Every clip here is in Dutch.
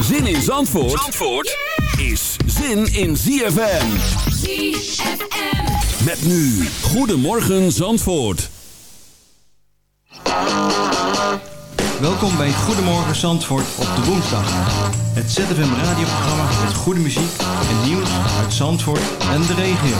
Zin in Zandvoort, Zandvoort is zin in ZFM. ZFM. Met nu, Goedemorgen Zandvoort. Welkom bij Goedemorgen Zandvoort op de woensdag. Het ZFM radioprogramma met goede muziek en nieuws uit Zandvoort en de regio.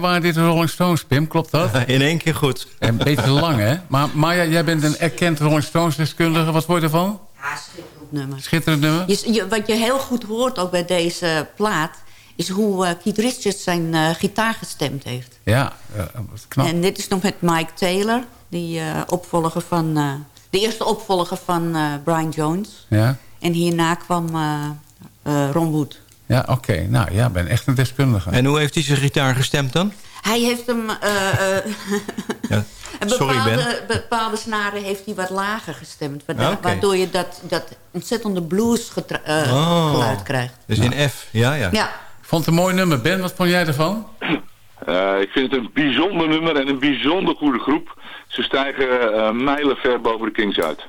Mij waren dit Rolling Stones, Pim. Klopt dat? In één keer goed. Een beetje lang, hè? Maar Maya, jij bent een erkend Rolling Stones-deskundige. Wat vond je ervan? Ja, schitterend nummer. Schitterend nummer? Je, je, wat je heel goed hoort ook bij deze plaat... is hoe uh, Keith Richards zijn uh, gitaar gestemd heeft. Ja, uh, knap. En dit is nog met Mike Taylor, die opvolger van... de eerste opvolger van Brian Jones. Ja. En hierna kwam Ron Wood. Ja, oké. Nou ja, ik ben echt een deskundige. En hoe heeft hij zijn gitaar gestemd dan? Hij heeft hem... Uh, ja. Sorry, bepaalde, ben. bepaalde snaren heeft hij wat lager gestemd. Waardoor, okay. waardoor je dat, dat ontzettende blues uh, oh. geluid krijgt. Dus in F, ja, ja. ja. Ik vond het een mooi nummer. Ben, wat vond jij ervan? Uh, ik vind het een bijzonder nummer en een bijzonder goede groep. Ze stijgen uh, mijlen ver boven de Kings uit.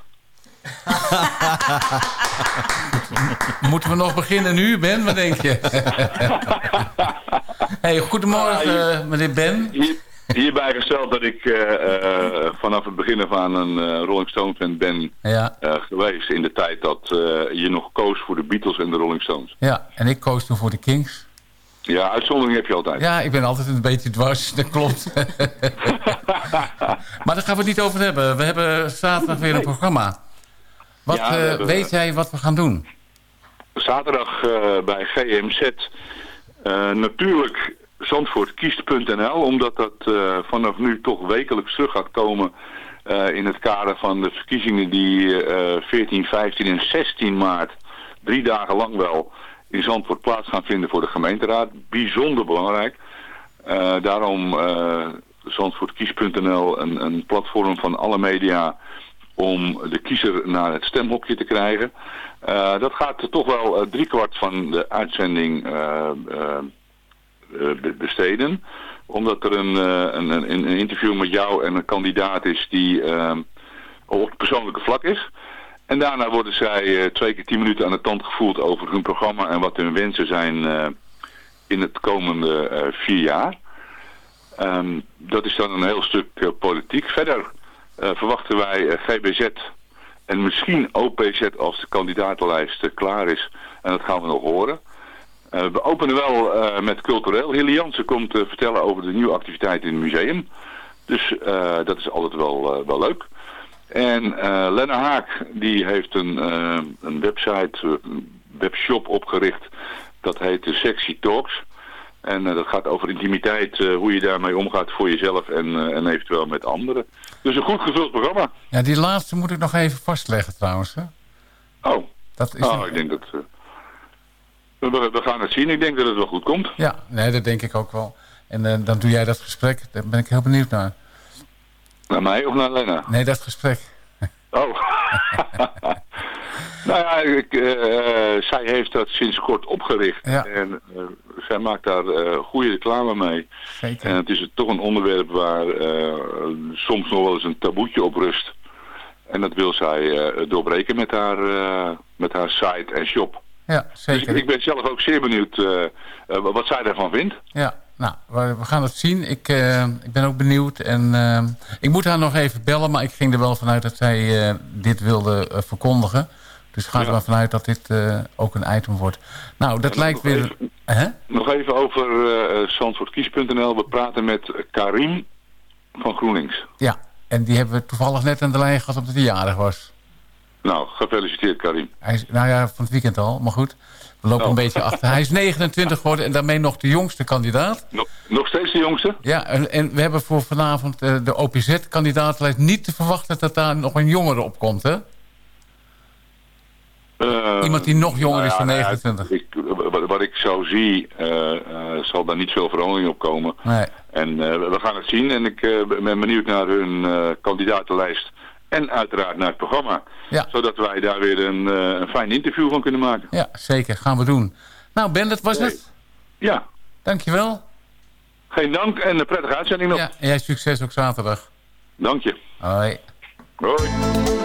Moeten we nog beginnen nu, Ben? Wat denk je? hey, goedemorgen, uh, meneer Ben. Hier, hierbij gesteld dat ik uh, uh, vanaf het begin af aan een Rolling Stones fan ben ja. geweest. In de tijd dat je nog koos voor de Beatles en de Rolling Stones. Ja, en ik koos toen voor de Kings. Ja, uitzondering heb je altijd. Ja, ik ben altijd een beetje dwars, dat klopt. maar daar gaan we het niet over hebben. We hebben zaterdag weer een programma. Wat ja, uh, weet jij wat we gaan doen? Zaterdag uh, bij GMZ uh, natuurlijk zandvoortkiest.nl, omdat dat vanaf nu toch wekelijks terug gaat komen in het kader van de verkiezingen die 14, 15 en 16 maart, drie dagen lang wel, in Zandvoort plaats gaan vinden voor de gemeenteraad. Bijzonder belangrijk. daarom zandvoortkies.nl, een, een platform van alle media om de kiezer naar het stemhokje te krijgen. Uh, dat gaat toch wel uh, driekwart van de uitzending uh, besteden. Omdat er een, een, een, interview met jou en een kandidaat is die op het persoonlijke vlak is. En daarna worden zij twee keer tien minuten aan de tand gevoeld over hun programma en wat hun wensen zijn in het komende vier jaar. Um, dat is dan een heel stuk politiek. Verder verwachten wij uh, GBZ en misschien OPZ als de kandidatenlijst uh, klaar is. En dat gaan we nog horen. we openen wel met cultureel. Hilly Jansen komt vertellen over de nieuwe activiteiten in het museum. Dus dat is altijd wel, wel leuk. En Lena Haak die heeft een, een website, een webshop opgericht. Dat heet Sexy Talks. En uh, dat gaat over intimiteit, uh, hoe je daarmee omgaat voor jezelf en, uh, en eventueel met anderen. Dus een goed gevuld programma. Ja, die laatste moet ik nog even vastleggen trouwens. Hè? Oh, dat is oh ik denk dat... We, we, gaan het zien. Ik denk dat het wel goed komt. Ja, nee, dat denk ik ook wel. En dan doe jij dat gesprek. Daar ben ik heel benieuwd naar. Naar mij of naar Lena? Nee, dat gesprek. Oh. nou ja, ik, uh, zij heeft dat sinds kort opgericht. Ja. En uh, zij maakt daar uh, goede reclame mee. Zeker. En het is toch een onderwerp waar soms nog wel eens een taboetje op rust. En dat wil zij doorbreken met haar, met haar site en shop. Ja, zeker. Dus ik, ik ben zelf ook zeer benieuwd wat zij daarvan vindt. Ja, nou, we gaan het zien. Ik, uh, ik ben ook benieuwd. En uh, ik moet haar nog even bellen, maar ik ging er wel vanuit dat zij uh, dit wilde verkondigen. Dus ga er ja. wel vanuit dat dit ook een item wordt. Nou, dat lijkt nog weer... Even, Hè? Nog even over uh, We praten met Karim van GroenLinks. Ja, en die hebben we toevallig net aan de lijn gehad op de jarig was. Nou, gefeliciteerd Karim. Hij is, nou ja, van het weekend al, maar goed. We lopen Oh. een beetje achter. Hij is 29 geworden en daarmee nog de jongste kandidaat. Nog, nog steeds de jongste? Ja, en, en we hebben voor vanavond uh, de OPZ-kandidatenlijst niet te verwachten dat daar nog een jongere op komt, hè? Uh, Iemand die nog jonger is dan nou ja, 29. Ik, wat, wat, ik zo zie, uh, zal daar niet veel verandering op komen. Nee. En we gaan het zien en ik ben benieuwd naar hun kandidatenlijst. En uiteraard naar het programma. Ja. Zodat wij daar weer een, een fijn interview van kunnen maken. Ja, zeker. Gaan we doen. Nou, Ben, dat was het. Ja, Dankjewel. geen dank en een prettige uitzending nog. Ja, en jij succes ook zaterdag. Dank je. Hoi. Hoi.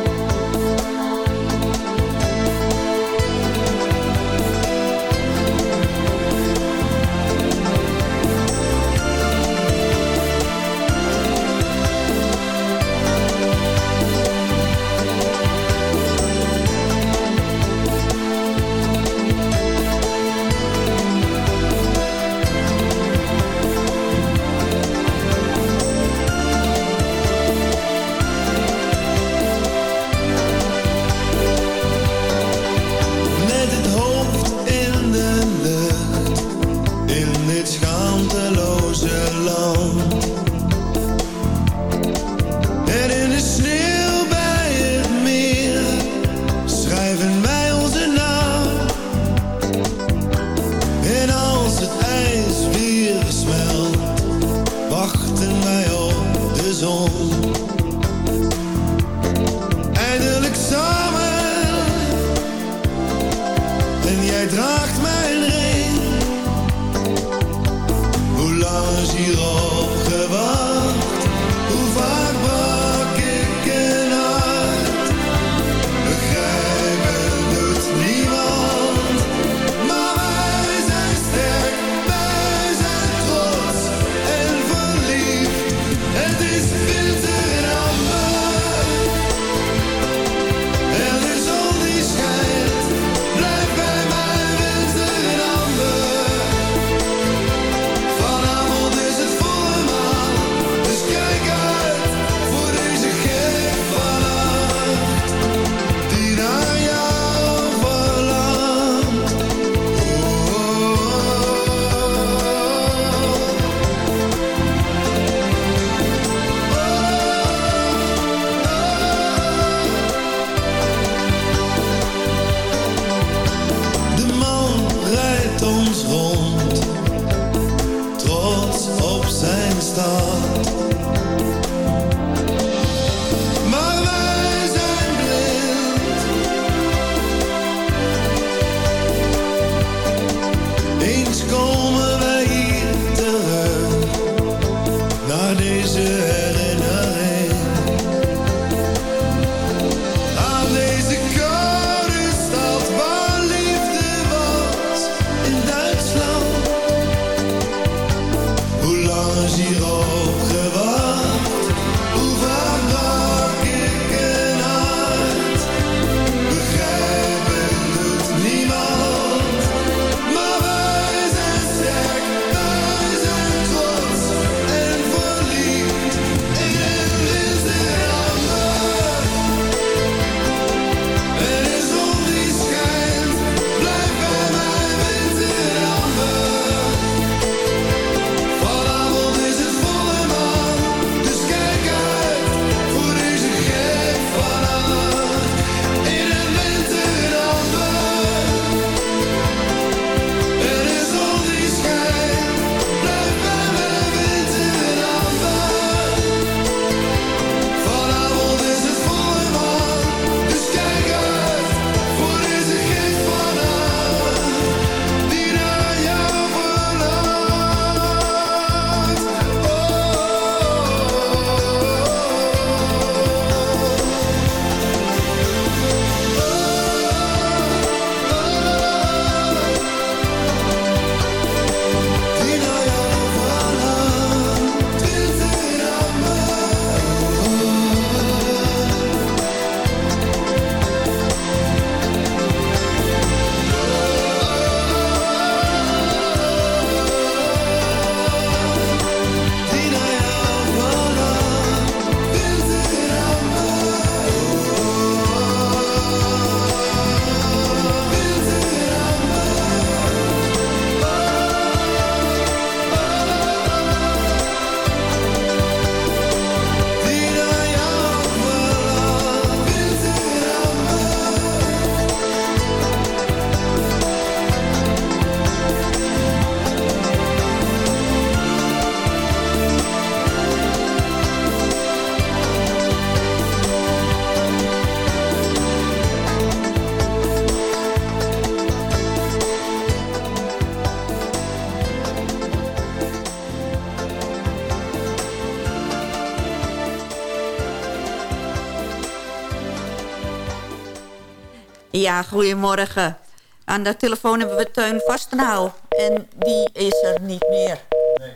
Ja, goedemorgen. Aan de telefoon hebben we Teun Vastenhouw. En die is er niet meer. Nee,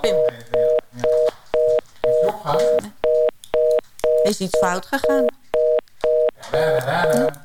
Pim. Is iets fout gegaan? Ja,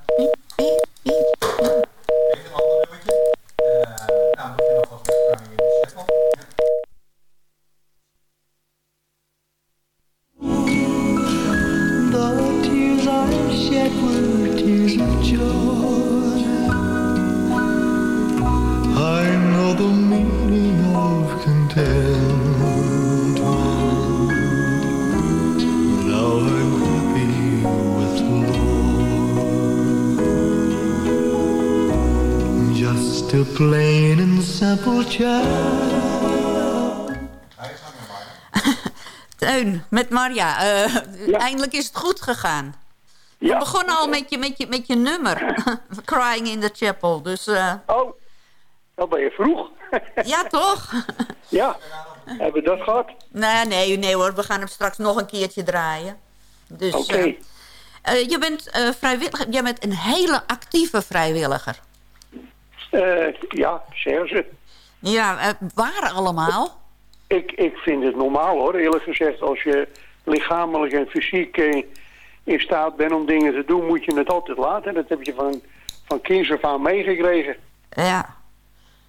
plain and simple child. Teun, met Marja. Uh, Eindelijk is het goed gegaan. We begonnen al met je, met je, met je nummer. Crying in the Chapel. Dus, uh... Oh, dan ben je vroeg. ja, toch? ja, hebben we dat gehad? Nee, nee, nee hoor. We gaan hem straks nog een keertje draaien. Dus, Oké. Okay. Uh, je bent uh, vrijwilliger. Je bent een hele actieve vrijwilliger. ja, zeggen ze. Ja, waar allemaal? Ik, ik vind het normaal hoor, eerlijk gezegd. Als je lichamelijk en fysiek in staat bent om dingen te doen, moet je het altijd laten. Dat heb je van, van kinds af aan meegekregen. Ja.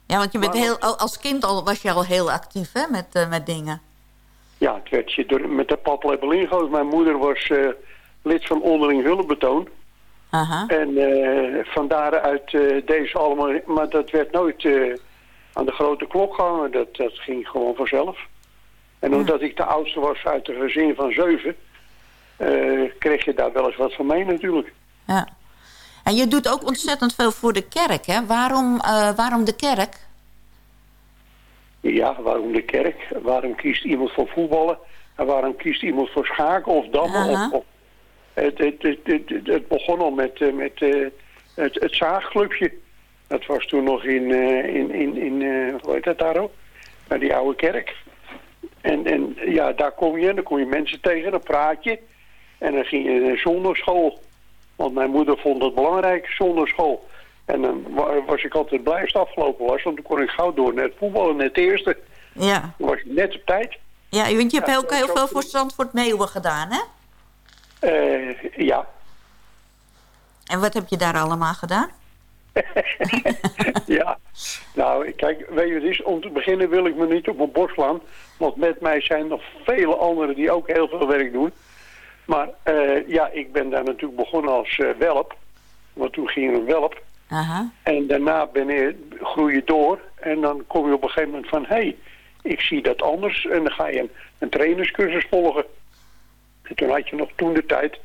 Ja, want je bent heel, als kind al, was je al heel actief hè, met, uh, met dingen. Ja, het werd je door, met de paplepel ingegoten. Mijn moeder was uh, lid van onderling hulpbetoon. Aha. En uh, van daaruit deze allemaal... Maar dat werd nooit aan de grote klok gehangen. Dat, dat ging gewoon vanzelf. En omdat ik de oudste was uit een gezin van zeven... Uh, kreeg je daar wel eens wat van mee natuurlijk. Ja. En je doet ook ontzettend veel voor de kerk, hè? Waarom, uh, waarom de kerk? Ja, waarom de kerk? Waarom kiest iemand voor voetballen? En waarom kiest iemand voor schaken of dammen? Uh -huh. of, het, het, het, het, het begon al met, uh, met het, het zaagclubje. Dat was toen nog in, in, in, in hoe heet dat daar ook? Bij die oude kerk. En, en ja, daar kom je, dan kom je mensen tegen, dan praat je. En dan ging je naar zondagschool. Want mijn moeder vond het belangrijk, zondagschool. En dan was ik altijd blij als het afgelopen was. Want dan kon ik gauw door naar het voetballen, net eerste. Ja. Dan was ik net op tijd. Ja, want je hebt ja, ook heel veel voor Zandvoort Meeuwen gedaan, hè? Uh, ja. En wat heb je daar allemaal gedaan? ja, nou, kijk, weet je wat is? Om te beginnen wil ik me niet op mijn borst slaan. Want met mij zijn nog vele anderen die ook heel veel werk doen. Maar uh, ja, ik ben daar natuurlijk begonnen als uh, welp. Want toen ging een welp. Aha. En daarna ben je, groei je door. En dan kom je op een gegeven moment van... hé, hey, ik zie dat anders. En dan ga je een, een trainerscursus volgen. En toen had je nog toen de tijd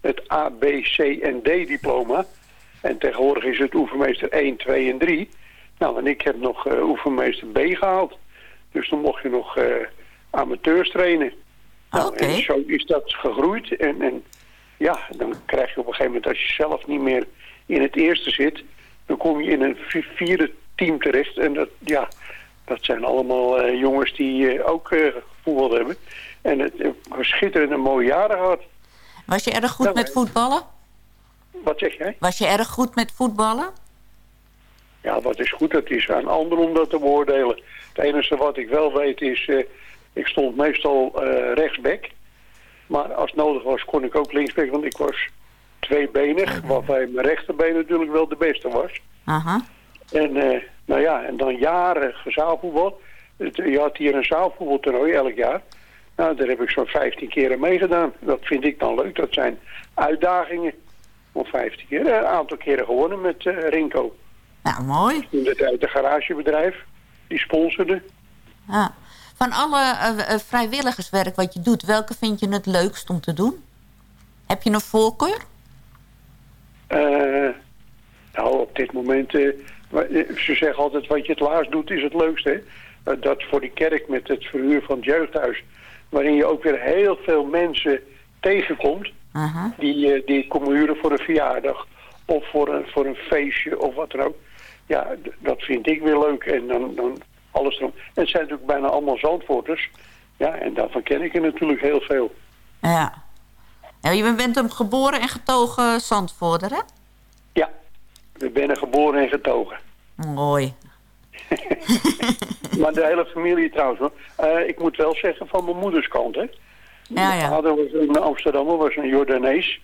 het A, B, C en D diploma. En tegenwoordig is het oefenmeester 1, 2 en 3. Nou, en ik heb nog uh, oefenmeester B gehaald. Dus dan mocht je nog amateurs trainen. Nou, okay. En zo is dat gegroeid. En, en ja, dan krijg je op een gegeven moment, als je zelf niet meer in het eerste zit, dan kom je in een vierde team terecht. En dat, ja, dat zijn allemaal uh, jongens die uh, ook uh, gevoetbald hebben. En het schitterende mooie jaren gehad. Was je erg goed nou, met voetballen? Wat zeg jij? Was je erg goed met voetballen? Ja, wat is goed, dat is aan anderen om dat te beoordelen. Het enige wat ik wel weet is... Ik stond meestal uh, rechtsback. Maar als het nodig was, kon ik ook linksback. Want ik was tweebenig. Waarbij mijn rechterbeen natuurlijk wel de beste was. Aha. En, uh, nou ja, en dan jaren zaalvoetbal. Je had hier een zaalvoetbaltoernooi elk jaar. Nou, daar heb ik zo'n 15 keer meegedaan. Dat vind ik dan leuk. Dat zijn uitdagingen. Om 15 keer. Een aantal keren gewonnen met uh, Rinko. Nou, mooi. Het uit de garagebedrijf. Die sponsorde. Ja. Van alle uh, vrijwilligerswerk wat je doet, welke vind je het leukst om te doen? Heb je een voorkeur? Uh, nou, op dit moment... Ze zeggen altijd, wat je het laatst doet, is het leukste. Hè? dat voor die kerk met het verhuur van het jeugdhuis... waarin je ook weer heel veel mensen tegenkomt... -huh. die, die komen huren voor een verjaardag... of voor een, voor een feestje of wat dan ook. Ja, dat vind ik weer leuk. En dan, dan alles erom. En het zijn natuurlijk bijna allemaal Zandvoorters. Ja, en daarvan ken ik er natuurlijk heel veel. Ja. ja je bent hem geboren en getogen Zandvoorter, hè? Ja, we ben geboren en getogen. Mooi. maar de hele familie trouwens. Uh, ik moet wel zeggen van mijn moeders kant, hè. Ja, mijn ja. vader was een Amsterdammer, was een Jordanees.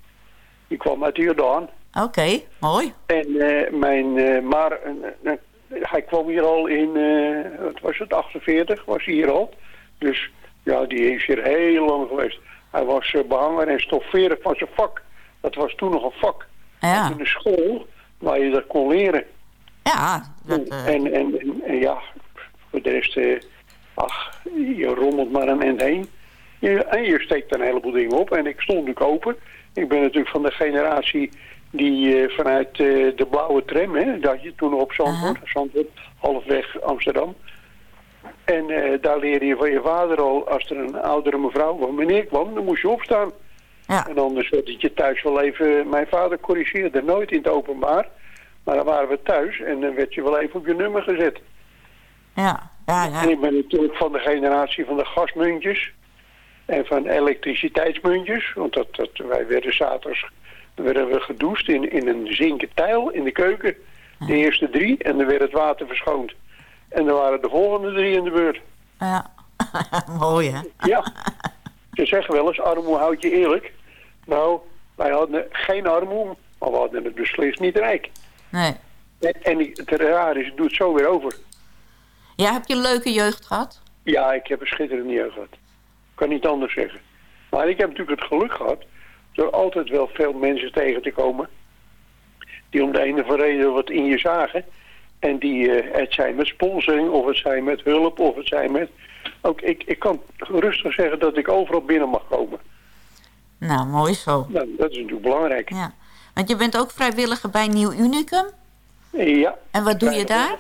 Die kwam uit Jordaan. Oké, okay, mooi. En uh, mijn, uh, maar hij kwam hier al in, uh, wat was het, 48 was hij hier al. Dus ja, die is hier heel lang geweest. Hij was uh, behanger en stofferen van zijn vak. Dat was toen nog een vak. Ja. In de school waar je dat kon leren. Ja. Dat, uh... en, en, en, en, ja, voor de rest, ach, je rommelt maar een end heen. Je, en je steekt een heleboel dingen op. En ik stond natuurlijk open. Ik ben natuurlijk van de generatie die uh, vanuit uh, de blauwe tram, hè, dat je toen op Zandvoort, uh -huh. Zandvoort halfweg Amsterdam. En uh, daar leerde je van je vader al, als er een oudere mevrouw of meneer kwam, dan moest je opstaan. Ja. En anders werd je thuis wel even... Mijn vader corrigeerde nooit in het openbaar. Maar dan waren we thuis en dan werd je wel even op je nummer gezet. Ja, ja, ja. En ik ben natuurlijk van de generatie van de gasmuntjes. En van elektriciteitsmuntjes. Want dat, dat, wij werden zaterdags werden we gedoucht in, in een zinken tijl in de keuken. De eerste drie. En dan werd het water verschoond. En dan waren de volgende drie in de beurt. Ja, mooi hè? Ja. Ze zeggen wel eens, armoe houdt je eerlijk. Nou, wij hadden geen armoe, maar we hadden het beslist niet rijk. Nee. En, en het raar is, het doet zo weer over. Ja, heb je een leuke jeugd gehad? Ja, ik heb een schitterende jeugd gehad. Ik kan niet anders zeggen. Maar ik heb natuurlijk het geluk gehad... door altijd wel veel mensen tegen te komen... die om de ene of andere reden wat in je zagen... en die, uh, het zijn met sponsoring, of het zijn met hulp, of het zijn met... Ook ik, ik kan rustig zeggen dat ik overal binnen mag komen. Nou, mooi zo. Nou, dat is natuurlijk belangrijk. Ja. Want je bent ook vrijwilliger bij Nieuw Unicum? Ja. En wat doe je daar?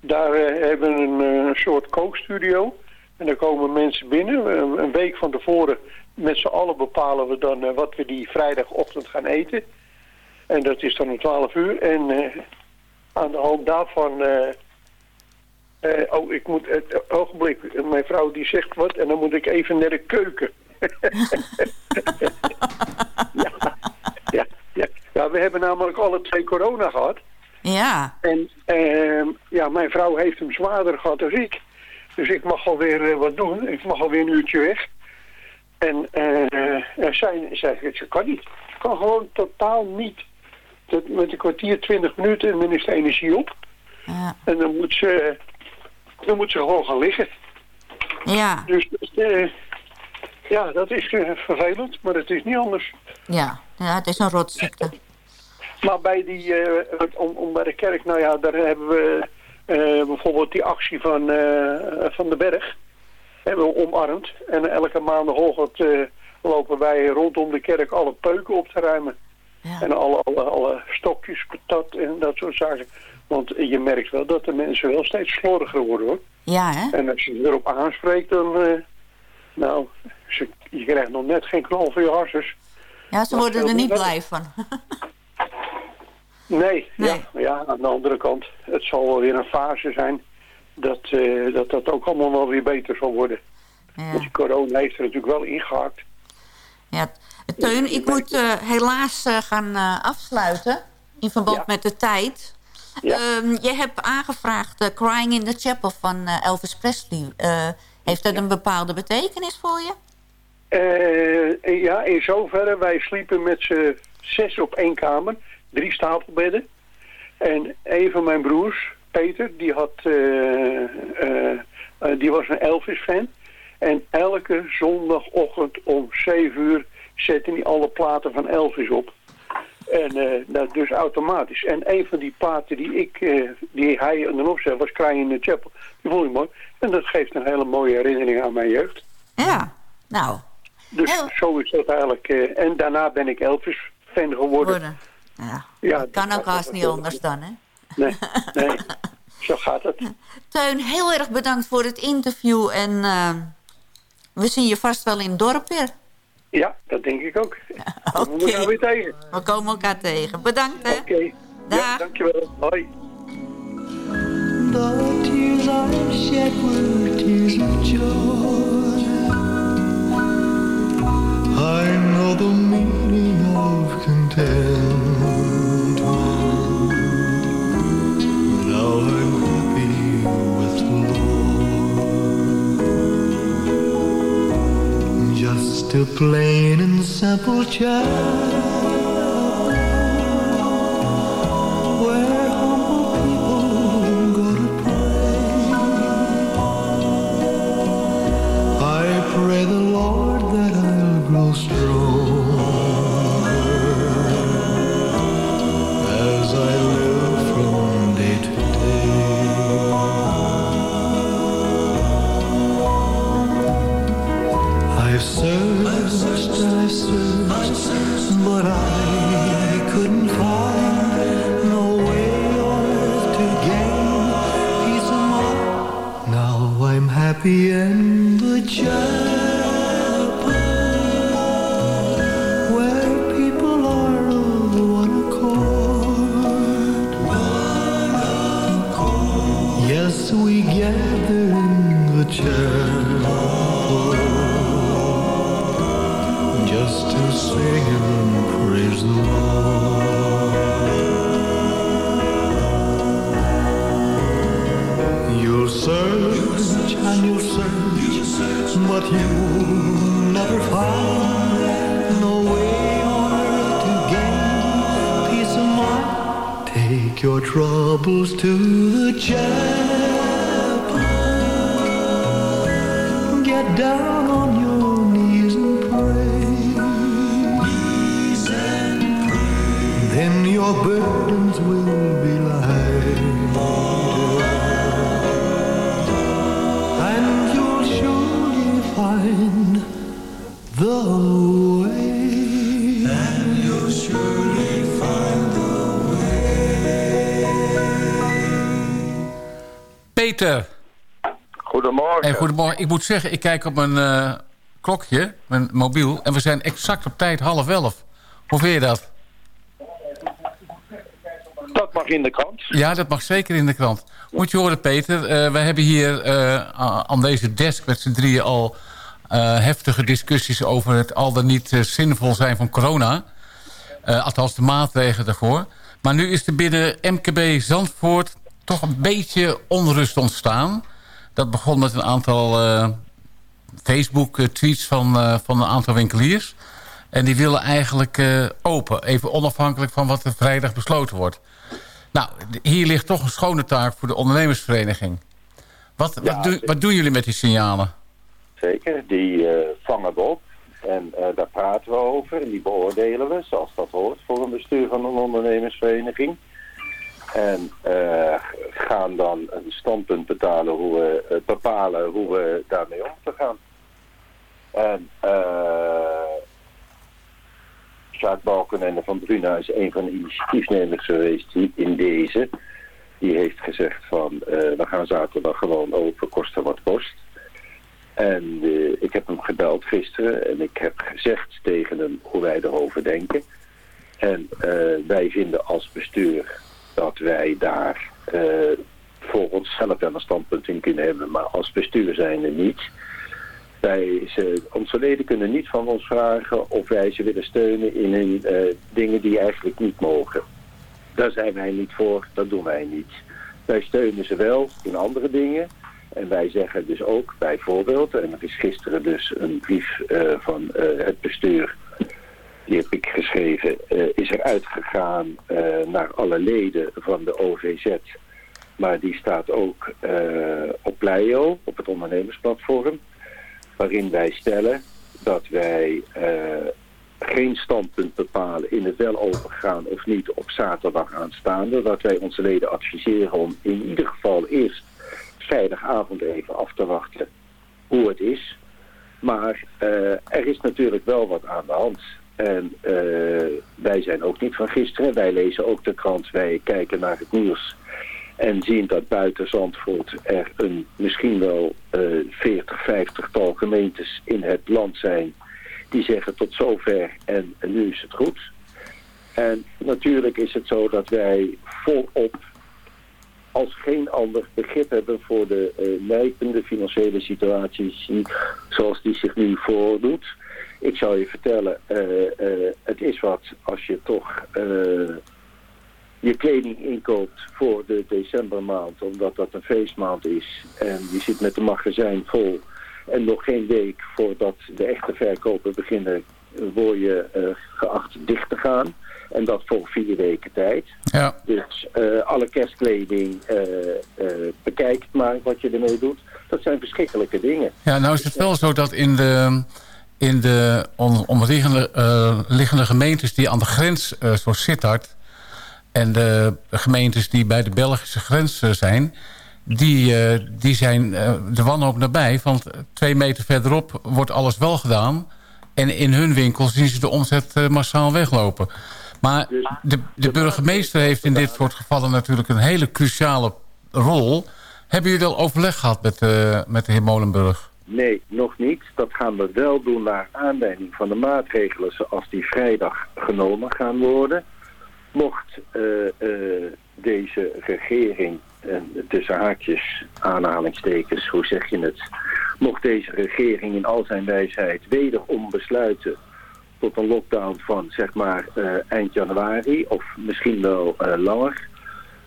Daar uh, hebben we een, uh, soort kookstudio. En daar komen mensen binnen. Een, week van tevoren met z'n allen bepalen we dan uh, wat we die vrijdagochtend gaan eten. En dat is dan om 12 uur. En aan de hand daarvan... oh, ik moet... Het ogenblik, mijn vrouw die zegt wat en dan moet ik even naar de keuken. ja, ja, ja. ja, we hebben namelijk alle twee corona gehad. Ja. En uh, ja, mijn vrouw heeft hem zwaarder gehad dan ik. Dus ik mag alweer wat doen. Ik mag alweer een uurtje weg. En uh, zij, zij, ze kan niet. Ze kan gewoon totaal niet. Dat, met een kwartier, twintig minuten en dan is de energie op. Ja. En dan moet ze, dan moet ze gewoon gaan liggen. Ja. Dus uh, ja, dat is uh, vervelend, maar het is niet anders. Ja, ja het is een rotziekte. Maar bij die, om, om bij de kerk, nou ja, daar hebben we bijvoorbeeld die actie van, van de berg. Hebben we omarmd. En elke maandagochtend lopen wij rondom de kerk alle peuken op te ruimen. Ja. En alle, alle, alle stokjes, patat en dat soort zaken. Want je merkt wel dat de mensen wel steeds slordiger worden hoor. Ja, hè? En als je erop aanspreekt, dan... nou, ze, je krijgt nog net geen knal voor je harsers. Ja, ze worden er niet blij van. nee, nee. Ja, ja, aan de andere kant, het zal wel weer een fase zijn dat, uh, dat dat ook allemaal wel weer beter zal worden. Ja. Want die corona heeft er natuurlijk wel ingehakt. Ja, Teun, ik moet uh, helaas uh, gaan afsluiten in verband ja. met de tijd. Ja. Um, je hebt aangevraagd Crying in the Chapel van Elvis Presley. heeft dat een bepaalde betekenis voor je? Ja, in zoverre. Wij sliepen met z'n zes op één kamer. Drie stapelbedden. En een van mijn broers, Peter, die, had, uh, uh, die was een Elvis-fan. En elke zondagochtend om zeven uur zette hij alle platen van Elvis op. En dat dus automatisch. En een van die platen die, ik, die hij dan opzette was Crying in the Chapel. Die vond ik mooi. En dat geeft een hele mooie herinnering aan mijn jeugd. Ja, nou... Dus Heel... zo is dat eigenlijk. Uh, en daarna ben ik Elvis-fan geworden. Worden. Ja, ja kan ook haast niet anders dan, hè? Nee, nee. zo gaat het. Teun, heel erg bedankt voor het interview. En uh, we zien je vast wel in het dorp weer. Ja, dat denk ik ook. Okay. We komen elkaar weer tegen. We komen elkaar tegen. Bedankt, hè? Oké. Okay. Ja, dankjewel. Hoi. The tears I shed were tears of joy I know the meaning of contentment. A plain and simple child. we gather in the chapel just to sing and praise the Lord. You'll search and you'll search, but you'll never find. Your troubles to the chapel. Get down on your knees and pray. Knees and pray. Then your burdens Peter. Goedemorgen. Goedemorgen. Ik moet zeggen, ik kijk op mijn eh, klokje, mijn mobiel... en we zijn exact op tijd half elf. Hoe vind je dat? Dat mag in de krant. Ja, dat mag zeker in de krant. Moet je horen, Peter. uh, wij hebben hier uh, aan deze desk met z'n drieën al heftige discussies... over het al dan niet zinvol zijn van corona. althans, de maatregelen daarvoor. Maar nu is er binnen MKB Zandvoort toch een beetje onrust ontstaan. Dat begon met een aantal Facebook-tweets van, van een aantal winkeliers... En die willen eigenlijk open. Even onafhankelijk van wat er vrijdag besloten wordt. Nou, hier ligt toch een schone taak voor de ondernemersvereniging. Wat, ja, wat, doen, wat doen jullie met die signalen? Zeker, die uh, vangen we op. En uh, daar praten we over en die beoordelen we, zoals dat hoort voor een bestuur van een ondernemersvereniging. En uh, gaan dan een standpunt betalen hoe we, bepalen hoe we daarmee om te gaan. En Sjaak Balkenende van Bruna is een van de initiatiefnemers geweest die in deze. Die heeft gezegd van uh, we gaan zaterdag gewoon open, kosten wat kost. En uh, ik heb hem gebeld gisteren en ik heb gezegd tegen hem hoe wij erover denken. En uh, wij vinden als bestuur dat wij daar voor onszelf wel een standpunt in kunnen hebben, maar als bestuur zijn er niet. Wij, ze, onze leden kunnen niet van ons vragen of wij ze willen steunen in uh, dingen die eigenlijk niet mogen. Daar zijn wij niet voor, dat doen wij niet. Wij steunen ze wel in andere dingen. En wij zeggen dus ook bijvoorbeeld, en er is gisteren dus een brief uh, van het bestuur, die heb ik geschreven, is er uitgegaan naar alle leden van de OVZ. Maar die staat ook op Pleio, op het ondernemersplatform waarin wij stellen dat wij geen standpunt bepalen in het wel overgaan of niet op zaterdag aanstaande. Dat wij onze leden adviseren om in ieder geval eerst vrijdagavond even af te wachten hoe het is. Maar er is natuurlijk wel wat aan de hand. En uh, wij zijn ook niet van gisteren. Wij lezen ook de krant. Wij kijken naar het nieuws. En zien dat buiten Zandvoort er een, misschien wel uh, 40, 50 tal gemeentes in het land zijn die zeggen tot zover en nu is het goed. En natuurlijk is het zo dat wij volop als geen ander begrip hebben voor de uh, nijpende financiële situatie zoals die zich nu voordoet. Ik zou je vertellen, uh, uh, het is wat als je toch je kleding inkoopt voor de decembermaand, omdat dat een feestmaand is. En je zit met de magazijn vol. En nog geen week voordat de echte verkopen beginnen, word je uh, geacht dicht te gaan. En dat voor vier weken tijd. Ja. Dus uh, alle kerstkleding, uh, bekijk maar wat je ermee doet. Dat zijn verschrikkelijke dingen. Ja, nou is het wel zo dat in de, in de omliggende liggende gemeentes die aan de grens, zoals Sittard en de gemeentes die bij de Belgische grens eh, zijn... die, uh, die zijn uh, de wanhoop nabij. Want twee meter verderop wordt alles wel gedaan. En in hun winkel zien ze de omzet uh, massaal weglopen. Maar de, de burgemeester heeft in dit soort gevallen natuurlijk een hele cruciale rol. Hebben jullie al overleg gehad met, met de heer Molenburg? Nee, nog niet. Dat gaan we wel doen naar aanleiding van de maatregelen zoals die vrijdag genomen gaan worden mocht uh, uh, deze regering, en tussen haakjes, aanhalingstekens, hoe zeg je het, mocht deze regering in al zijn wijsheid wederom besluiten tot een lockdown van zeg maar uh, eind januari of misschien wel langer,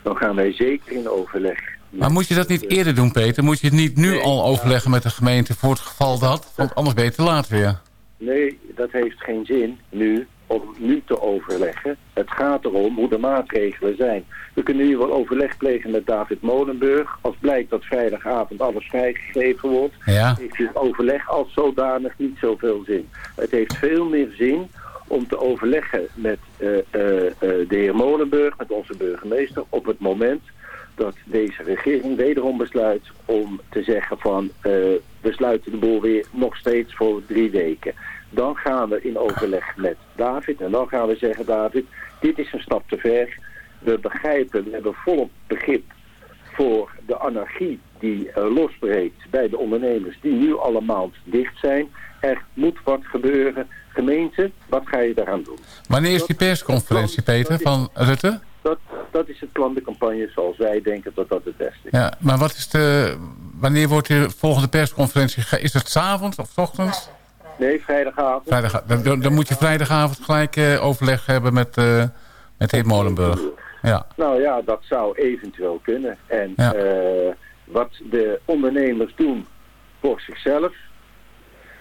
dan gaan wij zeker in overleg Maar moet je dat niet eerder doen, Peter? Moet je het niet nu al overleggen met de gemeente voor het geval dat? Want anders ben je te laat weer. Nee, dat heeft geen zin nu om nu te overleggen. Het gaat erom hoe de maatregelen zijn. We kunnen nu wel overleg plegen met David Molenburg. Als blijkt dat vrijdagavond alles vrijgegeven wordt, ja. heeft het overleg als zodanig niet zoveel zin. Het heeft veel meer zin om te overleggen met uh, uh, de heer Molenburg, met onze burgemeester, op het moment dat deze regering wederom besluit om te zeggen van uh, we sluiten de boel weer nog steeds voor drie weken. Dan gaan we in overleg met David en dan gaan we zeggen David, dit is een stap te ver. We begrijpen, we hebben volop begrip voor de anarchie die uh, losbreekt bij de ondernemers die nu allemaal dicht zijn. Er moet wat gebeuren. Gemeente, wat ga je daaraan doen? Wanneer is die persconferentie, Peter, van Rutte? Dat, dat is het plan de campagne zoals wij denken dat dat het beste is. Ja, maar wat is de, wanneer wordt de volgende persconferentie? Is het s'avonds of s ochtends? Nee, vrijdagavond. Vrijdag, dan, dan moet je vrijdagavond gelijk uh, overleg hebben met, uh, met de heer Molenburg. Ja. Nou ja, dat zou eventueel kunnen. En ja. uh, wat de ondernemers doen voor zichzelf,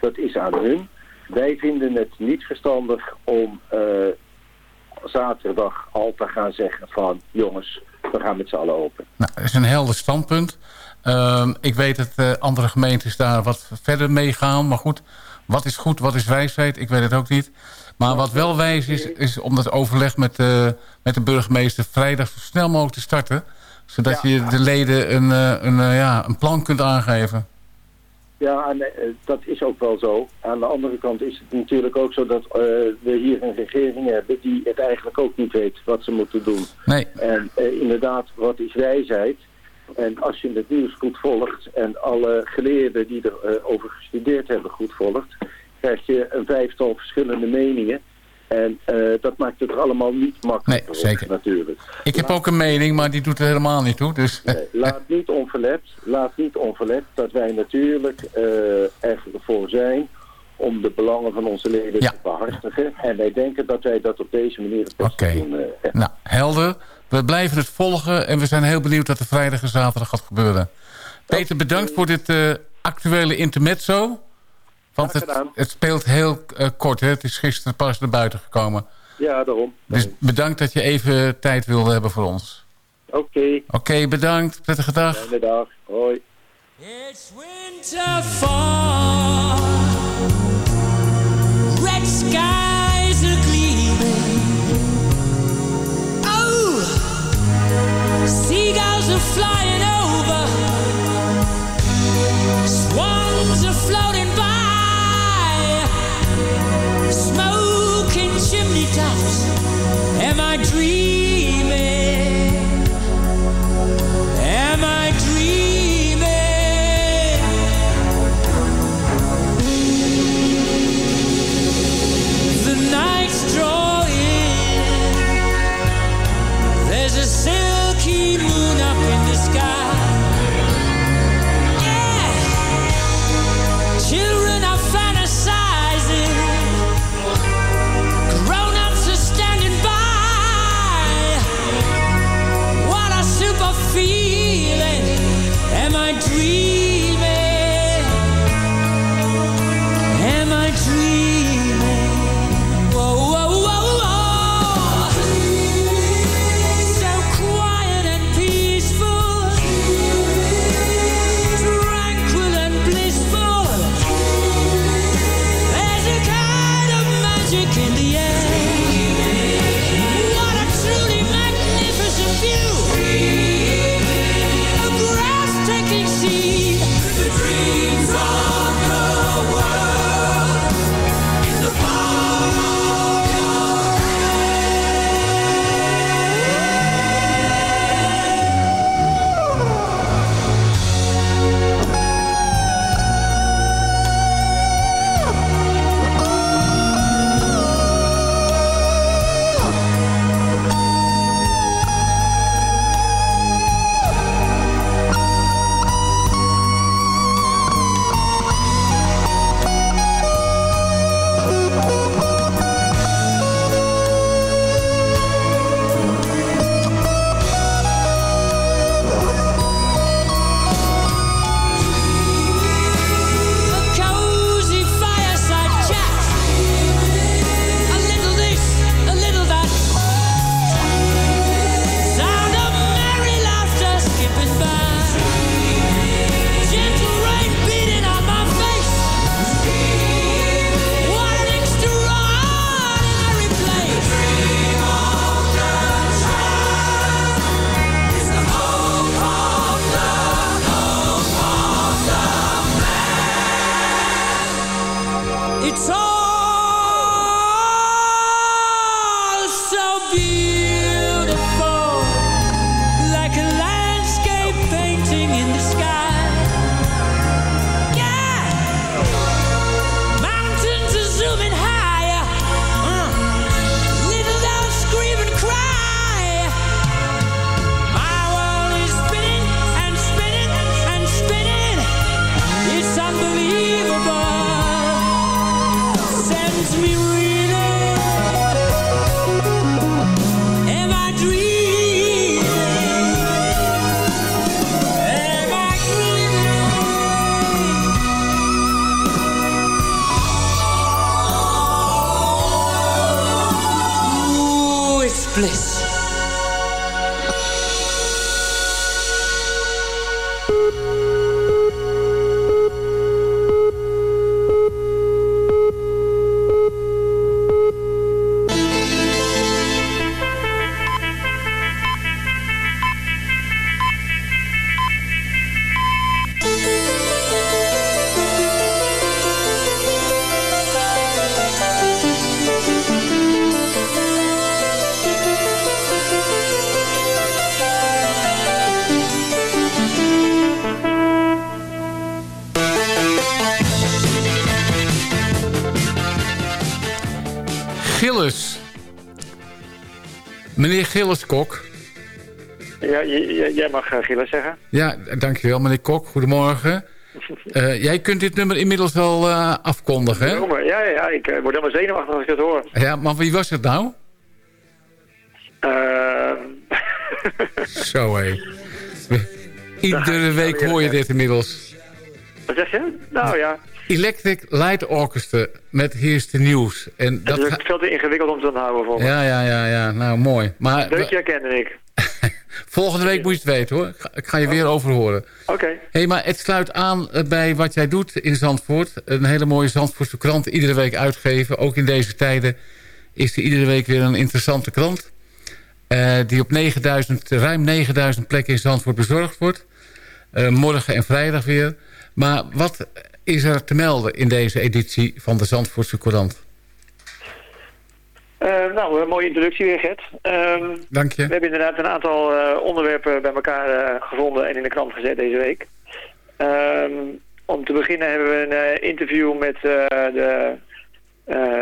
dat is aan hun. Wij vinden het niet verstandig om zaterdag al te gaan zeggen van... jongens, we gaan met z'n allen open. Nou, dat is een helder standpunt. Uh, ik weet dat uh, andere gemeentes daar wat verder mee gaan. Maar goed, wat is goed, wat is wijsheid? Ik weet het ook niet. Maar wat wel wijs is, is om dat overleg met de, met de burgemeester... vrijdag zo snel mogelijk te starten. Zodat ja. je de leden een, een, een, ja, een plan kunt aangeven. Ja, en, uh, dat is ook wel zo. Aan de andere kant is het natuurlijk ook zo dat uh, we hier een regering hebben die het eigenlijk ook niet weet wat ze moeten doen. Nee. En uh, inderdaad, wat is wijsheid? En als je het nieuws goed volgt en alle geleerden die erover gestudeerd hebben goed volgt, krijg je een vijftal verschillende meningen. En uh, dat maakt het allemaal niet makkelijker nee, zeker. natuurlijk. Ik heb ook een mening, maar die doet er helemaal niet toe. Dus. Nee, laat niet onverlet, laat niet onverlet dat wij natuurlijk uh, ervoor zijn om de belangen van onze leden ja. te behartigen. En wij denken dat wij dat op deze manier het beste okay. doen. Uh, nou, helder. We blijven het volgen en we zijn heel benieuwd wat er vrijdag en zaterdag gaat gebeuren. Peter, bedankt voor dit actuele intermezzo. Want het, het, speelt heel uh, kort, hè? Het is gisteren pas naar buiten gekomen. Ja, daarom. Dus bedankt dat je even tijd wilde hebben voor ons. Oké. Okay. Oké, okay, bedankt. Prettige dag. Fijne dag. Hoi. It's winter fall. Red skies are gleaming. Oh! Seagulls are flying I dreaming? Gilles, Meneer Gilles Kok. Ja, jij mag eh, Gilles zeggen. Ja, dankjewel meneer Kok. Goedemorgen. Eh, jij kunt dit nummer inmiddels wel eh, afkondigen. Ja, ja, ik word helemaal zenuwachtig als ik het hoor. Ja, maar wie was het nou? Uh... Zo, hé. Iedere week hoor je dit inmiddels. Wat zeg je? Nou ja, Electric Light Orchestra met Here's the News. En dat het is veel te ingewikkeld om te onthouden voor me. Ja, ja, ja, ja. Nou, mooi. Maar, Leuk herkende ik. Volgende week moet je het weten hoor. Ik ga je weer over horen. Oké. Okay. hey, maar het sluit aan eh, bij wat jij doet in Zandvoort. Een hele mooie Zandvoortse krant iedere week uitgeven. Ook in deze tijden is er iedere week weer een interessante krant. Uh, die op 9000, ruim 9000 plekken in Zandvoort bezorgd wordt. Uh, morgen en vrijdag weer. Maar wat is er te melden in deze editie van de Zandvoortse Courant? Uh, nou, een mooie introductie weer, Gert. Um, Dank je. We hebben inderdaad een aantal uh, onderwerpen bij elkaar uh, gevonden en in de krant gezet deze week. Um, om te beginnen hebben we een interview met de,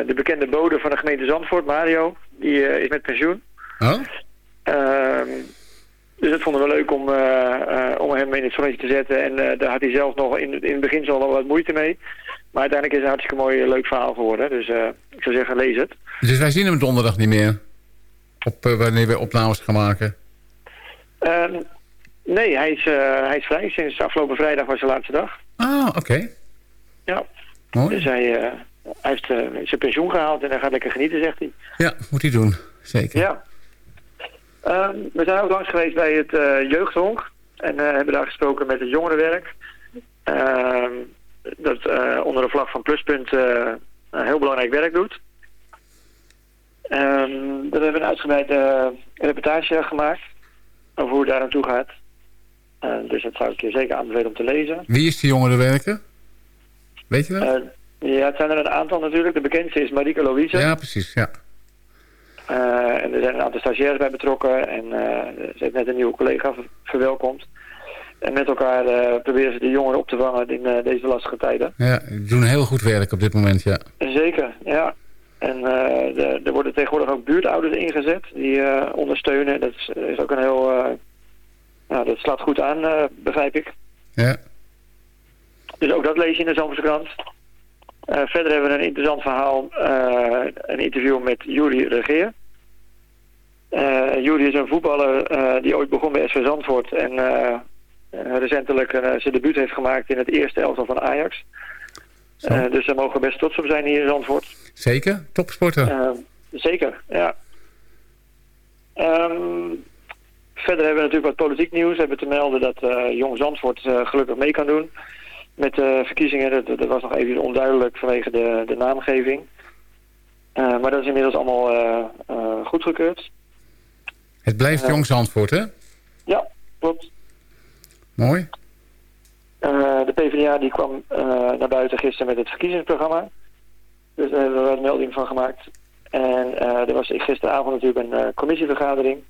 de bekende bode van de gemeente Zandvoort, Mario. Die is met pensioen. Oh? Um, dus dat vonden we leuk om, om hem in het zonnetje te zetten. En daar had hij zelf nog in, in het begin al wat moeite mee. Maar uiteindelijk is het een hartstikke mooi leuk verhaal geworden. Dus ik zou zeggen, lees het. Dus wij zien hem donderdag niet meer? Op, wanneer we opnames gaan maken? Um, nee, hij is, hij is vrij. Sinds afgelopen vrijdag was zijn laatste dag. Ah, oké. Okay. Ja. Mooi. Dus hij, uh, hij heeft zijn pensioen gehaald en hij gaat lekker genieten, zegt hij. Ja, moet hij doen. Zeker. Ja. Um, we zijn ook langs geweest bij het jeugdhonk. En hebben daar gesproken met het jongerenwerk. Ehm, dat onder de vlag van Pluspunt heel belangrijk werk doet. Um, we hebben een uitgebreide reportage gemaakt over hoe het daar naartoe gaat. Dus dat zou ik je zeker aanbevelen om te lezen. Wie is die jongerenwerker? Weet je dat? Ja, het zijn er een aantal natuurlijk. De bekendste is Marieke Louise. Ja, precies, ja. Uh, en er zijn een aantal stagiairs bij betrokken. En ze heeft net een nieuwe collega verwelkomd. En met elkaar proberen ze de jongeren op te vangen in deze lastige tijden. Ja, die doen heel goed werk op dit moment, ja. Zeker, ja. En uh, de, er worden tegenwoordig ook buurtouders ingezet die ondersteunen. Dat is, is, ook een heel... Nou, dat slaat goed aan, begrijp ik. Ja. Dus ook dat lees je in de Zandvoortse krant. Verder hebben we een interessant verhaal, een interview met Juri Regeer. Juri is een voetballer die ooit begon bij SV Zandvoort en recentelijk zijn debuut heeft gemaakt in het eerste elftal van Ajax. dus daar mogen we best trots op zijn hier in Zandvoort. Zeker, topsporter. Uh, zeker, ja. Um, verder hebben we natuurlijk wat politiek nieuws. We hebben te melden dat uh, Jong Zandvoort uh, gelukkig mee kan doen met de verkiezingen. Dat, dat, was nog even onduidelijk vanwege de, de naamgeving. maar dat is inmiddels allemaal goedgekeurd. Het blijft Jong Zandvoort, hè? Ja, klopt. Mooi. de PvdA die kwam naar buiten gisteren met het verkiezingsprogramma. Dus daar hebben we wat melding van gemaakt. En er was gisteravond natuurlijk een commissievergadering.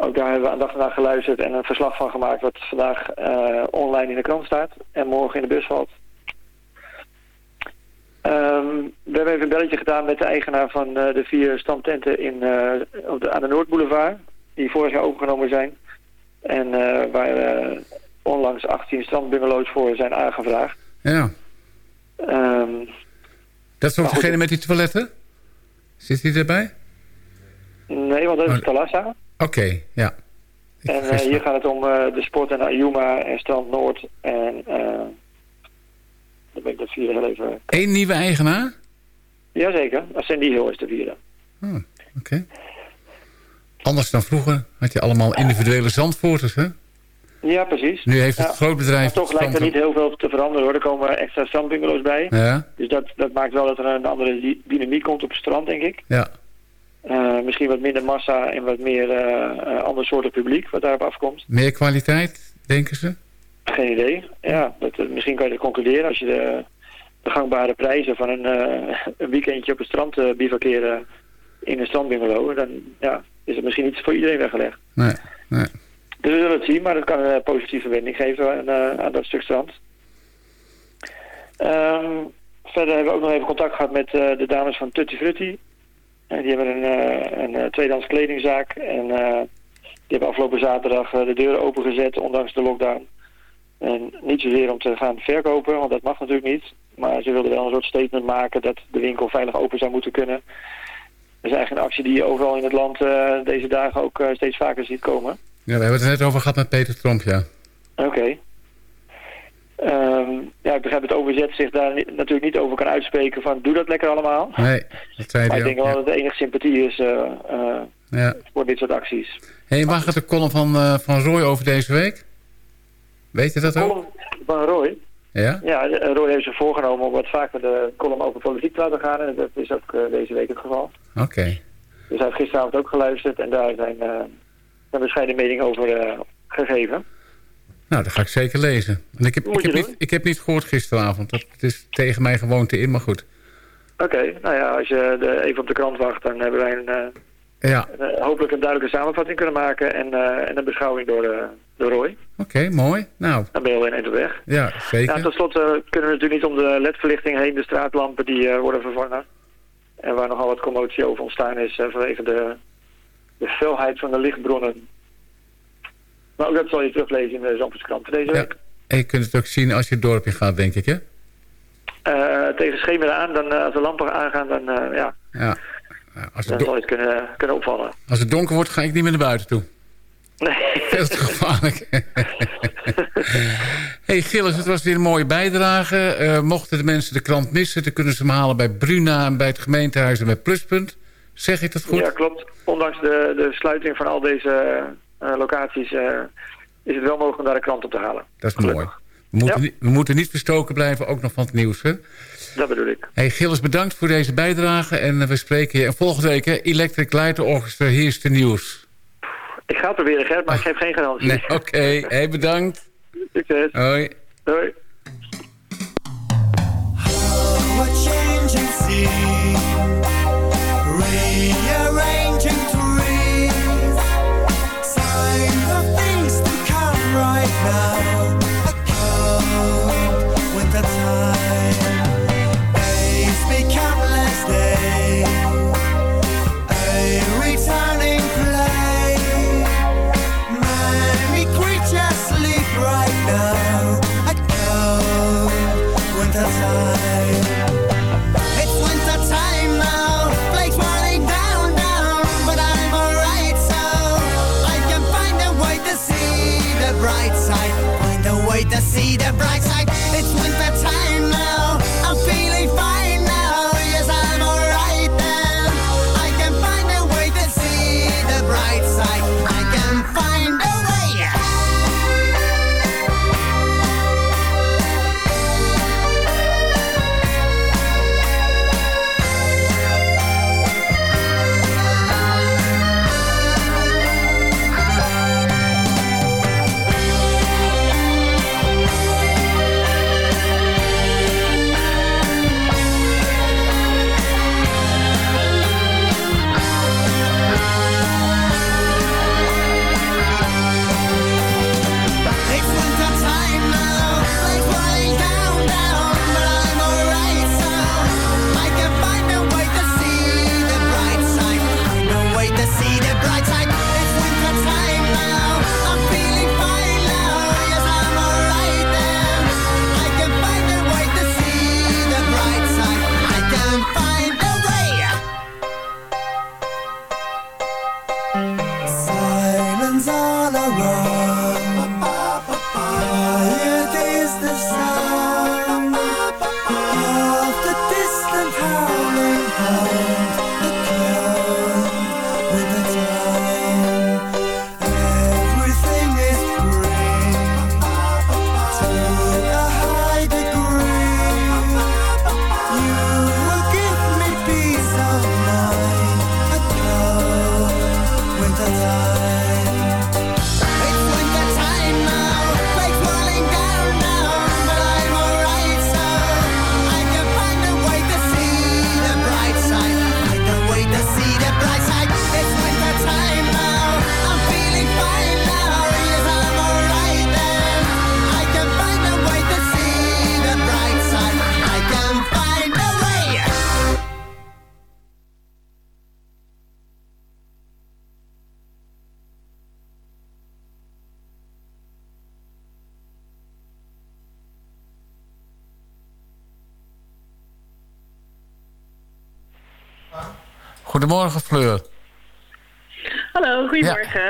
Ook daar hebben we aandachtig naar geluisterd en een verslag van gemaakt... wat vandaag uh, online in de krant staat en morgen in de bus valt. Um, we hebben even een belletje gedaan met de eigenaar van de vier standtenten in, op de, aan de Noordboulevard... die vorig jaar overgenomen zijn. En waar onlangs 18 strandbungalows voor zijn aangevraagd. Ja. Um, dat is ook degene met die toiletten? Zit die erbij? Nee, want dat is Talassa. Oké, okay, ja. Ik en uh, hier gaat het om uh, de sport en Ayuma en Strand Noord. En uh, dan ben ik dat vierde heel even... Eén nieuwe eigenaar? Jazeker, Ascendi Hill is de vierde. Oh, oké. Okay. Anders dan vroeger had je allemaal individuele zandvoorters, hè? Ja, precies. Nu heeft het ja. groot bedrijf... Maar toch lijkt er niet heel veel te veranderen hoor. Er komen extra strandbungalows bij. Ja. Dus dat, dat maakt wel dat er een andere dynamiek komt op het strand, denk ik. Ja. Uh, misschien wat minder massa en wat meer uh, ander soorten publiek wat daarop afkomt. Meer kwaliteit, denken ze? Geen idee. Ja, dat, misschien kan je dat concluderen als je de, de gangbare prijzen van een, een weekendje op het strand bivakeren in een strandbungalow. Dan ja, is het misschien niet voor iedereen weggelegd. Nee, nee. Dus we zullen het zien, maar dat kan een positieve wending geven aan, aan dat stuk strand. Um, verder hebben we ook nog even contact gehad met uh, de dames van Tutti Frutti. En die hebben een, een tweedehands kledingzaak. En die hebben afgelopen zaterdag de deuren opengezet, ondanks de lockdown. En niet zozeer om te gaan verkopen, want dat mag natuurlijk niet. Maar ze wilden wel een soort statement maken dat de winkel veilig open zou moeten kunnen. Dat is eigenlijk een actie die je overal in het land deze dagen ook steeds vaker ziet komen. Ja, we hebben het er net over gehad met Peter Tromp, ja. Oké. Ehm, ja, ik begrijp het OVZ zich daar natuurlijk niet over kan uitspreken van doe dat lekker allemaal. Nee, dat zei Maar ik denk wel dat er enige sympathie is uh, uh, ja. voor dit soort acties. Hé, hey, waar gaat de column van, uh, van Roy over deze week? Weet je dat de ook? column van Roy? Ja? Ja, Roy heeft zich voorgenomen om wat vaker de column over politiek te laten gaan. En dat is ook deze week het geval. Oké. Okay. Dus hij heeft gisteravond ook geluisterd en daar zijn, zijn bescheiden mening over gegeven. Nou, dat ga ik zeker lezen. En ik, heb, ik, heb niet, ik heb niet gehoord gisteravond. Dat is tegen mijn gewoonte in, maar goed. Oké, okay, nou ja, als je de, even op de krant wacht... dan hebben wij een, uh, ja. een, uh, hopelijk een duidelijke samenvatting kunnen maken... en, uh, en een beschouwing door, door Roy. Oké, okay, mooi. Nou. Dan ben je al in eind op weg. Ja, zeker. Ja, tot slot kunnen we natuurlijk niet om de ledverlichting heen... de straatlampen die worden vervangen. En waar nogal wat commotie over ontstaan is... vanwege de, de felheid van de lichtbronnen... Maar ook dat zal je teruglezen in de Zandvoortskrant deze week. En je kunt het ook zien als je het dorpje gaat, denk ik, hè? Uh, tegen schemeren aan, dan, uh, als de lampen aangaan, dan, uh, ja. ja. Als dan zal je het kunnen, kunnen opvallen. Als het donker wordt, ga ik niet meer naar buiten toe. Nee. Veel te gevaarlijk. hey Gilles, het was weer een mooie bijdrage. Mochten de mensen de krant missen, dan kunnen ze hem halen bij Bruna... en bij het gemeentehuis en bij Pluspunt. Zeg ik dat goed? Ja, klopt. Ondanks de, de sluiting van al deze locaties... Uh, is het wel mogelijk om daar de krant op te halen. Dat is Gelukkig. mooi. We moeten, ja. niet, we moeten niet verstoken blijven, ook nog van het nieuws. Hè? Dat bedoel ik. Hey, Gilles, bedankt voor deze bijdrage. En uh, we spreken je. En volgende week, hè, Electric Light Orchestra, hier is de nieuws. Ik ga het proberen, Gert, maar oh. ik geef geen garantie. Nee, oké. Okay. Hey, bedankt. Succes. Hoi. Hoi. right now. It's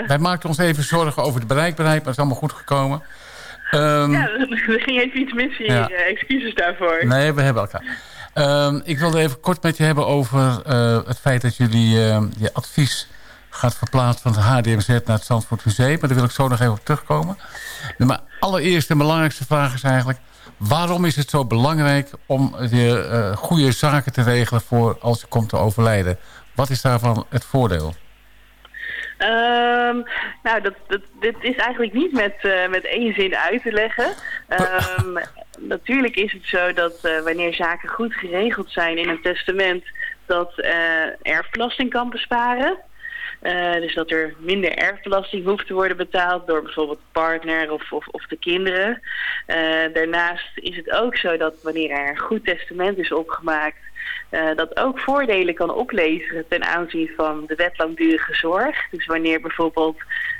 wij maakten ons even zorgen over de bereikbaarheid, maar het is allemaal goed gekomen. Um, ja, er ging even iets mis hier. Ja. Excuses daarvoor. Nee, we hebben elkaar. Um, ik wilde even kort met je hebben over uh, het feit dat jullie uh, je advies gaat verplaatsen van het HDMZ naar het Zandvoort Museum. Maar daar wil ik zo nog even op terugkomen. Maar allereerst de belangrijkste vraag is eigenlijk... waarom is het zo belangrijk om je uh, goede zaken te regelen voor als je komt te overlijden? Wat is daarvan het voordeel? Um, nou, dat, dit is eigenlijk niet met, uh, met één zin uit te leggen. Um, natuurlijk is het zo dat uh, wanneer zaken goed geregeld zijn in een testament... dat uh, erfbelasting kan besparen. Dus dat er minder erfbelasting hoeft te worden betaald door bijvoorbeeld de partner of, of, of de kinderen. Daarnaast is het ook zo dat wanneer er een goed testament is opgemaakt... Uh, dat ook voordelen kan opleveren ten aanzien van de wet langdurige zorg. Dus wanneer bijvoorbeeld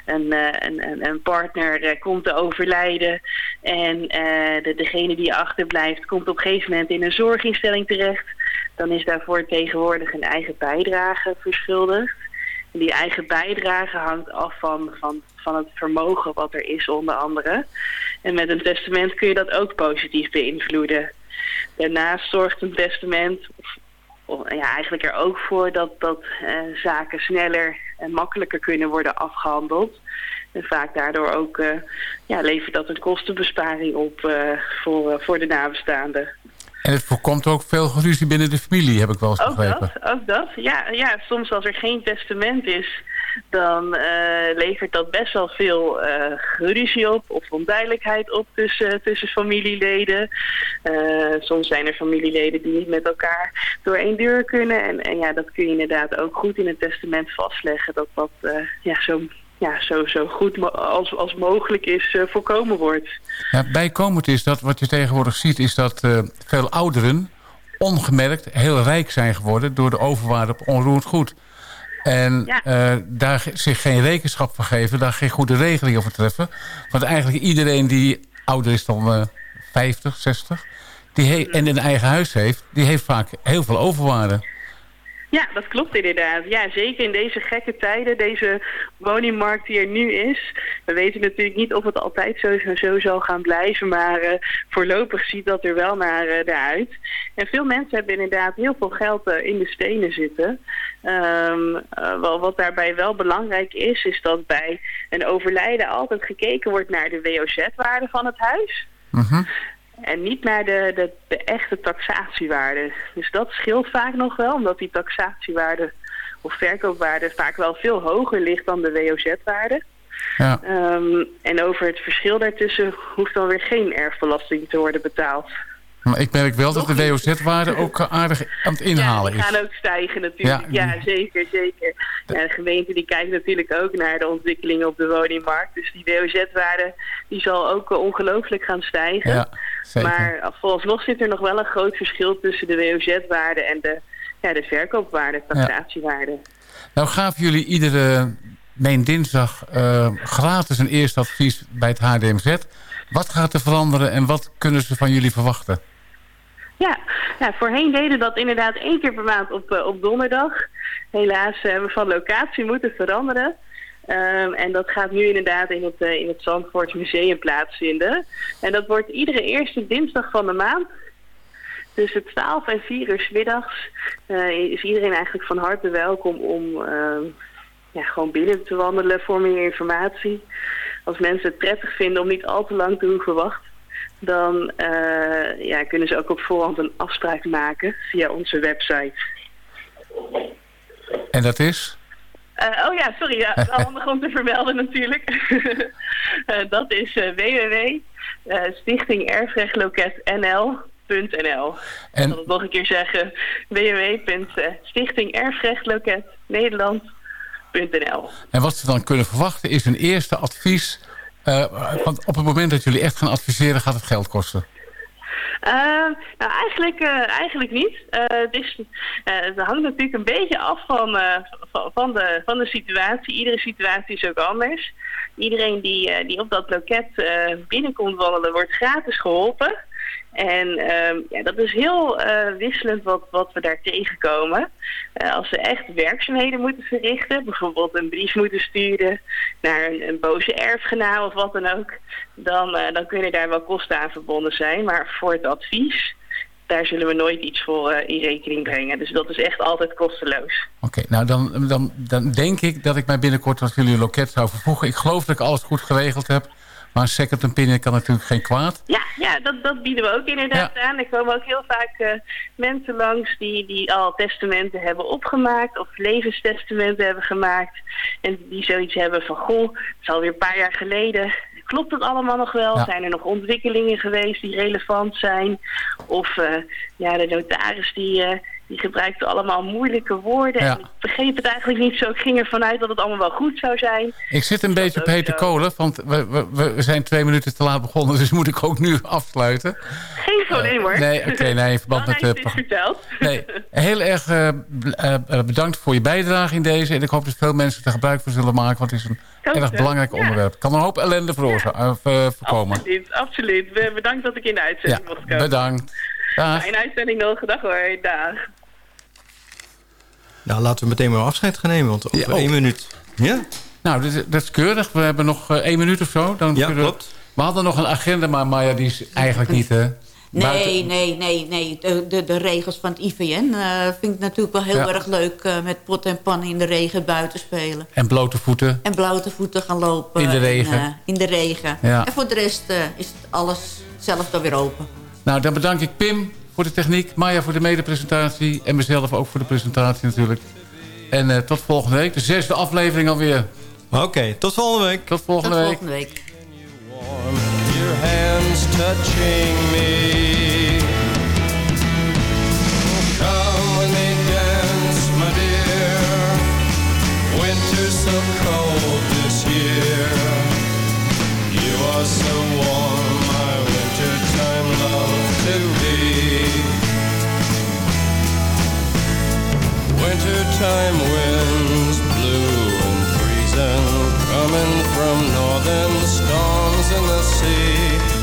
een, een, een partner komt te overlijden en de, degene die achterblijft komt op een gegeven moment in een zorginstelling terecht, dan is daarvoor tegenwoordig een eigen bijdrage verschuldigd. Die eigen bijdrage hangt af van, van, van het vermogen wat er is onder andere. En met een testament kun je dat ook positief beïnvloeden. Daarnaast zorgt een testament of, ja, eigenlijk er ook voor dat, dat uh, zaken sneller en makkelijker kunnen worden afgehandeld. En vaak daardoor ook uh, ja, levert dat een kostenbesparing op uh, voor, voor de nabestaanden. En het voorkomt ook veel ruzie binnen de familie, heb ik wel eens begrepen. Ook dat, ook dat. Ja, ja, soms als er geen testament is, dan uh, levert dat best wel veel uh, ruzie op of onduidelijkheid op tussen, tussen familieleden. Soms zijn er familieleden die niet met elkaar door één deur kunnen. En, en ja, dat kun je inderdaad ook goed in het testament vastleggen, dat dat ja, zo ja, zo, zo goed als, als mogelijk is voorkomen wordt. Ja, bijkomend is dat wat je tegenwoordig ziet... is dat veel ouderen ongemerkt heel rijk zijn geworden... door de overwaarde op onroerend goed. En ja. uh, daar zich geen rekenschap van geven... daar geen goede regeling over treffen. Want eigenlijk iedereen die ouder is dan 50, 60... Die en een eigen huis heeft... die heeft vaak heel veel overwaarde. Ja, dat klopt inderdaad. Ja, zeker in deze gekke tijden, deze woningmarkt die er nu is. We weten natuurlijk niet of het altijd zo, zo zal gaan blijven, maar uh, voorlopig ziet dat er wel naar, uh, uit. En veel mensen hebben inderdaad heel veel geld uh, in de stenen zitten. Um, wel, wat daarbij wel belangrijk is, is dat bij een overlijden altijd gekeken wordt naar de WOZ-waarde van het huis. Uh en niet naar de, de, de, echte taxatiewaarde. Dus dat scheelt vaak nog wel, omdat die taxatiewaarde of verkoopwaarde vaak wel veel hoger ligt dan de WOZ-waarde. Ja. Um, en over het verschil daartussen hoeft dan weer geen erfbelasting te worden betaald. Maar ik merk wel dat de WOZ-waarde ook aardig aan het inhalen is. Ja, die gaan ook stijgen natuurlijk. Ja, ja zeker, zeker. Ja, de gemeente die kijkt natuurlijk ook naar de ontwikkelingen op de woningmarkt. Dus die WOZ-waarde die zal ook ongelooflijk gaan stijgen. Ja, zeker. Maar vooralsnog zit er nog wel een groot verschil tussen de WOZ-waarde en de, ja, de verkoopwaarde, taxatiewaarde. Ja. Nou gaven jullie iedere meen dinsdag uh, gratis een eerste advies bij het HDMZ. Wat gaat er veranderen en wat kunnen ze van jullie verwachten? Ja, ja voorheen deden dat inderdaad één keer per maand op, uh, op donderdag. Helaas hebben we van locatie moeten veranderen. Um, en dat gaat nu inderdaad in het, uh, in het Zandvoort Museum plaatsvinden. En dat wordt iedere eerste dinsdag van de maand. Tussen 12 en 4 uur s middags uh, is iedereen eigenlijk van harte welkom om uh, ja, gewoon binnen te wandelen voor meer informatie. Als mensen het prettig vinden om niet al te lang te hoeven wachten dan uh, ja, kunnen ze ook op voorhand een afspraak maken via onze website. En dat is? Uh, oh ja, sorry, ja, handig om te vermelden natuurlijk. uh, dat is www stichtingerfrechtloket.nl.nl. En... Ik zal het nog een keer zeggen. www.stichtingerfrechtloket.nederland.nl En wat ze dan kunnen verwachten is een eerste advies uh, want op het moment dat jullie echt gaan adviseren, gaat het geld kosten. Uh, nou, eigenlijk, uh, eigenlijk niet. het, is, het hangt natuurlijk een beetje af van, van, de, van de situatie. Iedere situatie is ook anders. Iedereen die, die op dat loket binnenkomt wandelen, wordt gratis geholpen. En um, ja, dat is heel uh, wisselend wat, wat we daar tegenkomen. Uh, als ze echt werkzaamheden moeten verrichten, bijvoorbeeld een brief moeten sturen naar een, een boze erfgenaam of wat dan ook, dan, uh, dan kunnen daar wel kosten aan verbonden zijn. Maar voor het advies, daar zullen we nooit iets voor in rekening brengen. Dus dat is echt altijd kosteloos. Oké, nou dan, dan, dan denk ik dat ik mij binnenkort als jullie loket zou vervoegen. Ik geloof dat ik alles goed geregeld heb. Maar een second opinion kan natuurlijk geen kwaad. Ja, ja dat, dat bieden we ook inderdaad aan. Er komen ook heel vaak uh, mensen langs die, die al testamenten hebben opgemaakt... of levenstestamenten hebben gemaakt. En die zoiets hebben van, goh, het is alweer een paar jaar geleden... Klopt het allemaal nog wel? Zijn er nog ontwikkelingen geweest die relevant zijn? Of uh, ja, de notaris die... Uh, die gebruikte allemaal moeilijke woorden. En ik begreep het eigenlijk niet zo. Ik ging ervan uit dat het allemaal wel goed zou zijn. Ik zit een beetje op hete kolen, want we, we, we, zijn twee minuten te laat begonnen. Dus moet ik ook nu afsluiten. Geen probleem hoor. Uh, nee, oké, okay, nee, in verband met... Uh, verteld. Nee, heel erg uh, bedankt voor je bijdrage in deze. En ik hoop dat veel mensen er gebruik van zullen maken. Want het is een erg belangrijk ja. onderwerp. kan een hoop ellende veroorzaken, ja. voorkomen. Absoluut, absoluut. Bedankt dat ik in de uitzending mocht komen. Bedankt. Dag. Fijne uitzending nog. Dag hoor. Dag. Nou, laten we meteen maar afscheid gaan nemen, want over ja, één minuut. Ja? Nou, dat is, dat is, keurig. We hebben nog uh, één minuut of zo. Dan ja, klopt. We hadden nog een agenda, maar Maya, die is eigenlijk niet... Uh, nee, nee, nee, nee. De, de, de, regels van het IVN uh, vind ik natuurlijk wel heel ja. erg leuk... Uh, met pot en pan in de regen buiten spelen. En blote voeten. En blote voeten gaan lopen. In de regen. En, in de regen. Ja. En voor de rest is alles zelf dan weer open. Nou, dan bedank ik Pim voor de techniek. Maya voor de medepresentatie. En mezelf ook voor de presentatie natuurlijk. En uh, tot volgende week. De zesde aflevering alweer. Oké, okay, tot volgende week. Tot volgende tot week. Volgende week. Your hands touching me. Come when they dance, my dear. Winter's so cold this year. You are so summertime winds, blue and freezing, coming from northern storms in the sea.